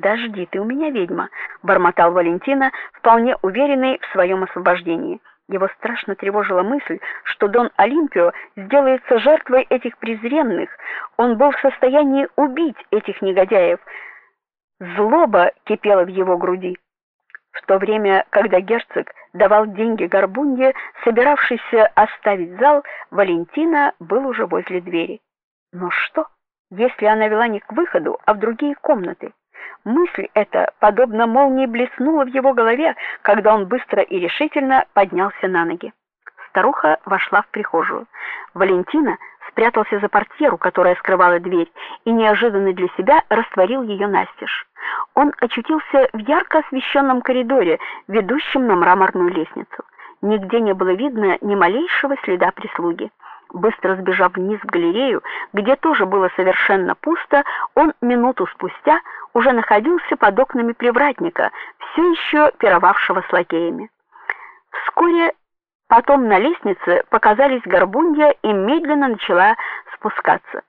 Подожди, ты у меня ведьма, бормотал Валентина, вполне уверенный в своем освобождении. Его страшно тревожила мысль, что Дон Олимпио сделается жертвой этих презренных. Он был в состоянии убить этих негодяев. Злоба кипела в его груди. В то время, когда герцог давал деньги Горбунье, собиравшийся оставить зал, Валентина был уже возле двери. Но что, если она вела не к выходу, а в другие комнаты? Мысль эта, подобно молнии, блеснула в его голове, когда он быстро и решительно поднялся на ноги. Старуха вошла в прихожую. Валентина спрятался за портьеру, которая скрывала дверь, и неожиданно для себя растворил ее настежь. Он очутился в ярко освещенном коридоре, ведущем на мраморную лестницу. Нигде не было видно ни малейшего следа прислуги. Быстро сбежав вниз в галерею, где тоже было совершенно пусто, он минуту спустя уже находился под окнами привратника, все еще пировавшего с лакеями. Вскоре потом на лестнице показались Горбунья и медленно начала спускаться.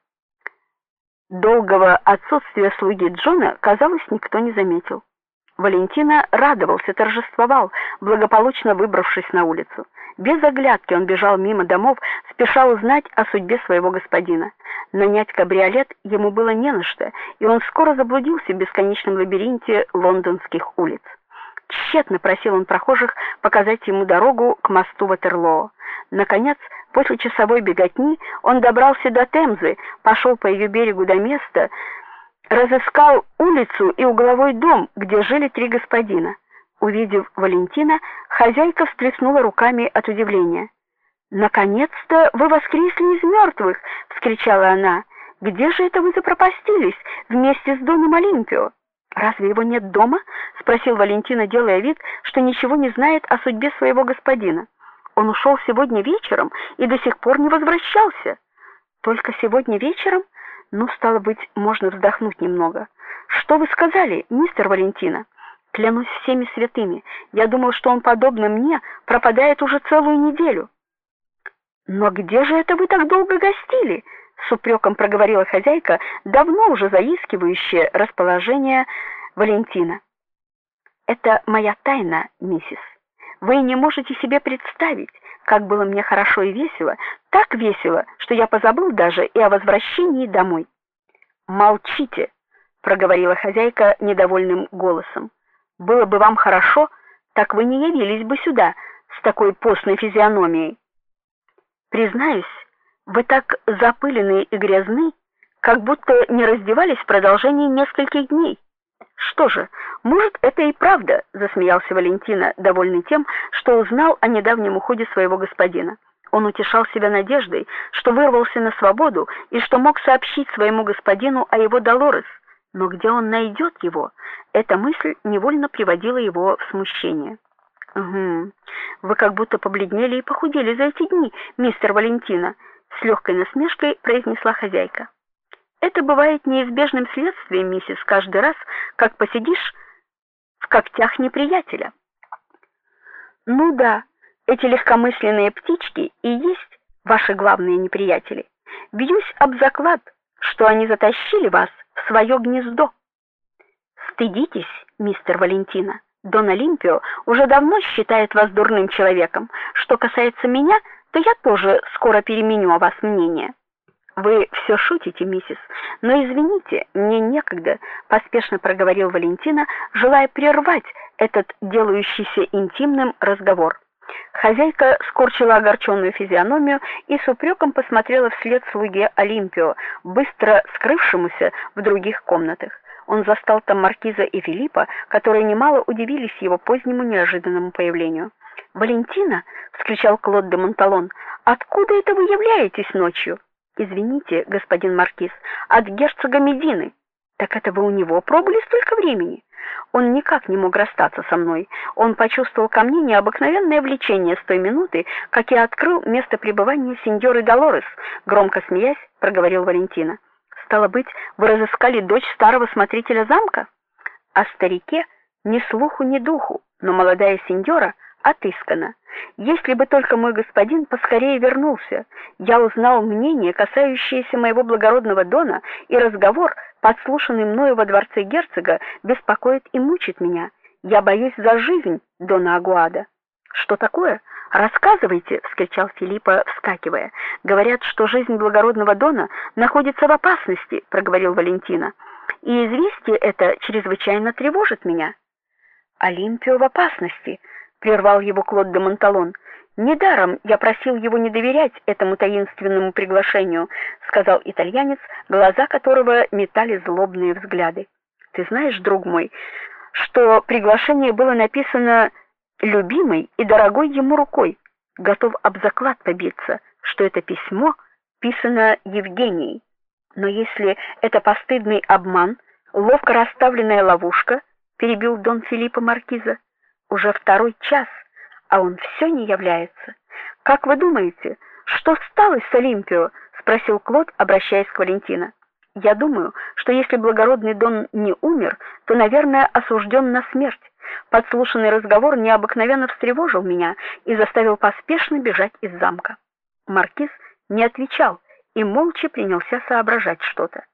Долгого отсутствия слуги Джона, казалось, никто не заметил. Валентина радовался, торжествовал, благополучно выбравшись на улицу. Без оглядки он бежал мимо домов, спеша узнать о судьбе своего господина. Нанять кабриолет ему было не на что, и он скоро заблудился в бесконечном лабиринте лондонских улиц. Тщетно просил он прохожих показать ему дорогу к мосту Ватерлоо. Наконец, после часовой беготни, он добрался до Темзы, пошел по ее берегу до места, разыскал улицу и угловой дом, где жили три господина. Увидев Валентина, хозяйка всплеснула руками от удивления. "Наконец-то вы воскресли из мертвых!» — вскричала она. "Где же это вы запропастились вместе с Доном Олимпио?" Разве его нет дома? спросил Валентина, делая вид, что ничего не знает о судьбе своего господина. Он ушел сегодня вечером и до сих пор не возвращался. Только сегодня вечером? Ну, стало быть, можно вздохнуть немного. Что вы сказали, мистер Валентина? Клянусь всеми святыми, я думал, что он подобно мне пропадает уже целую неделю. Но где же это вы так долго гостили? с упреком проговорила хозяйка, давно уже заискивающая расположение Валентина. Это моя тайна, миссис. Вы не можете себе представить, как было мне хорошо и весело, так весело, что я позабыл даже и о возвращении домой. Молчите, проговорила хозяйка недовольным голосом. Было бы вам хорошо, так вы не явились бы сюда с такой постной физиономией. Признаюсь, вы так запылены и грязны, как будто не раздевались в продолжении нескольких дней. Что же, может, это и правда, засмеялся Валентина, довольный тем, что узнал о недавнем уходе своего господина. Он утешал себя надеждой, что вырвался на свободу и что мог сообщить своему господину о его Долорес. Но где он найдет его? Эта мысль невольно приводила его в смущение. Угу. Вы как будто побледнели и похудели за эти дни, мистер Валентина с легкой насмешкой произнесла хозяйка. Это бывает неизбежным следствием, миссис, каждый раз, как посидишь в когтях неприятеля. Ну да, эти легкомысленные птички и есть ваши главные неприятели. Бьюсь об заклад, что они затащили вас в свое гнездо. Стыдитесь, мистер Валентина. Дон Олимпио уже давно считает вас дурным человеком. Что касается меня, то я тоже скоро переменю о вас мнение. Вы все шутите, миссис, но извините, мне некогда, поспешно проговорил Валентина, желая прервать этот делающийся интимным разговор. Хозяйка скорчила огорченную физиономию и с упреком посмотрела вслед слуге Олимпио, быстро скрывшемуся в других комнатах. Он застал там маркиза и Филиппа, которые немало удивились его позднему неожиданному появлению. "Валентина!" вскричал Клод де Монталон. "Откуда это вы являетесь ночью?" "Извините, господин маркиз, от герцога Медины". "Так это вы у него пробыли столько времени?" Он никак не мог расстаться со мной. Он почувствовал ко мне необыкновенное влечение с той минуты, как я открыл место пребывания сеньоры Долорес, громко смеясь, проговорил Валентина. Стало быть, вы разыскали дочь старого смотрителя замка? О старике ни слуху, ни духу, но молодая сеньора отыскана. Если бы только мой господин поскорее вернулся, я узнал мнение, касающееся моего благородного дона, и разговор, подслушанный мною во дворце герцога, беспокоит и мучит меня. Я боюсь за жизнь дона Агуада. Что такое? Рассказывайте, вскричал Филиппа, вскакивая. Говорят, что жизнь благородного дона находится в опасности, проговорил Валентина. И известие это чрезвычайно тревожит меня. Олимпио в опасности, прервал его Клод де Монталон. Недаром я просил его не доверять этому таинственному приглашению, сказал итальянец, глаза которого метали злобные взгляды. Ты знаешь, друг мой, что приглашение было написано любимой и дорогой ему рукой. Готов об заклад побиться, что это письмо писано Евгенией. Но если это постыдный обман, ловко расставленная ловушка, перебил Дон Филиппо маркиза. Уже второй час, а он все не является. Как вы думаете, что стало с Олимпио? спросил Клод, обращаясь к Валентина. Я думаю, что если благородный Дон не умер, то, наверное, осужден на смерть. Подслушанный разговор необыкновенно встревожил меня и заставил поспешно бежать из замка. Маркиз не отвечал и молча принялся соображать что-то.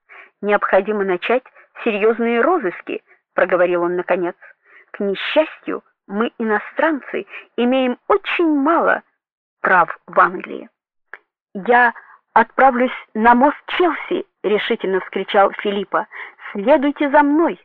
Необходимо начать серьезные розыски, проговорил он наконец. К несчастью, мы иностранцы имеем очень мало прав в Англии. Я отправлюсь на мост Челси, решительно вскричал Филиппа. Следуйте за мной.